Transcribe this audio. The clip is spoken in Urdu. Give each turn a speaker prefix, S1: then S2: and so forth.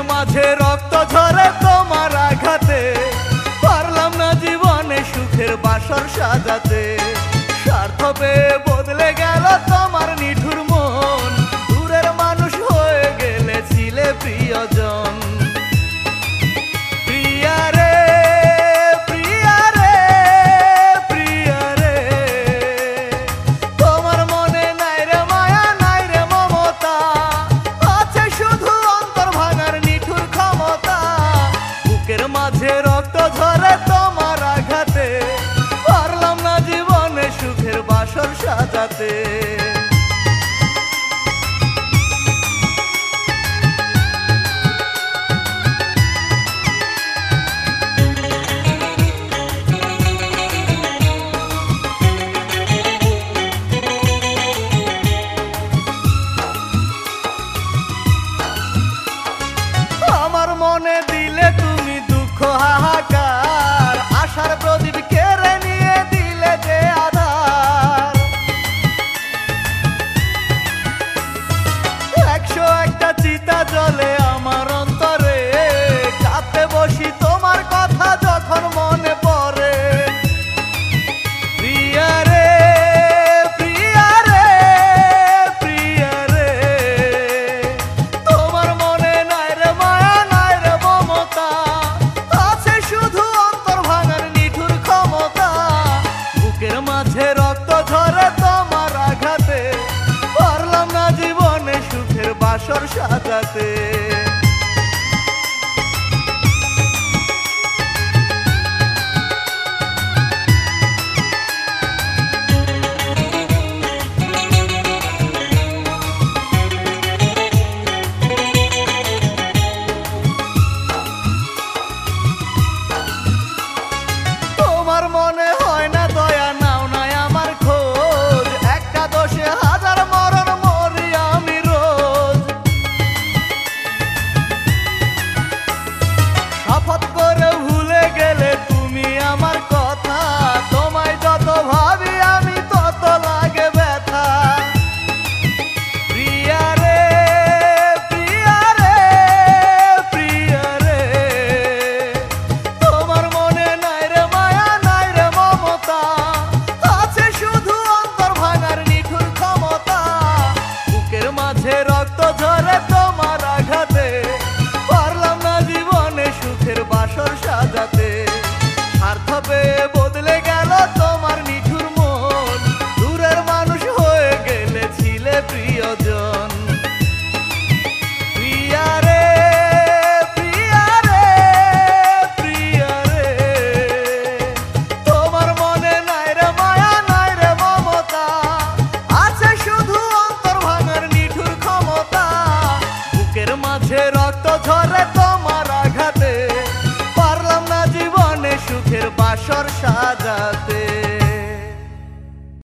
S1: رک جڑے تو مار آلام سکے بس سجا سارت پہ بدلے گل تمارٹر من دور مانش ہو گلے پر ساتھ چلے ہمارے جا بس تمہارے پڑے نائن ممتا آ شدو اتر بھاگا نیٹورمتا بکے مجھے رک جمار آلام سکے باسر سات رک جا پڑا جیونے سکے بس سجا پہ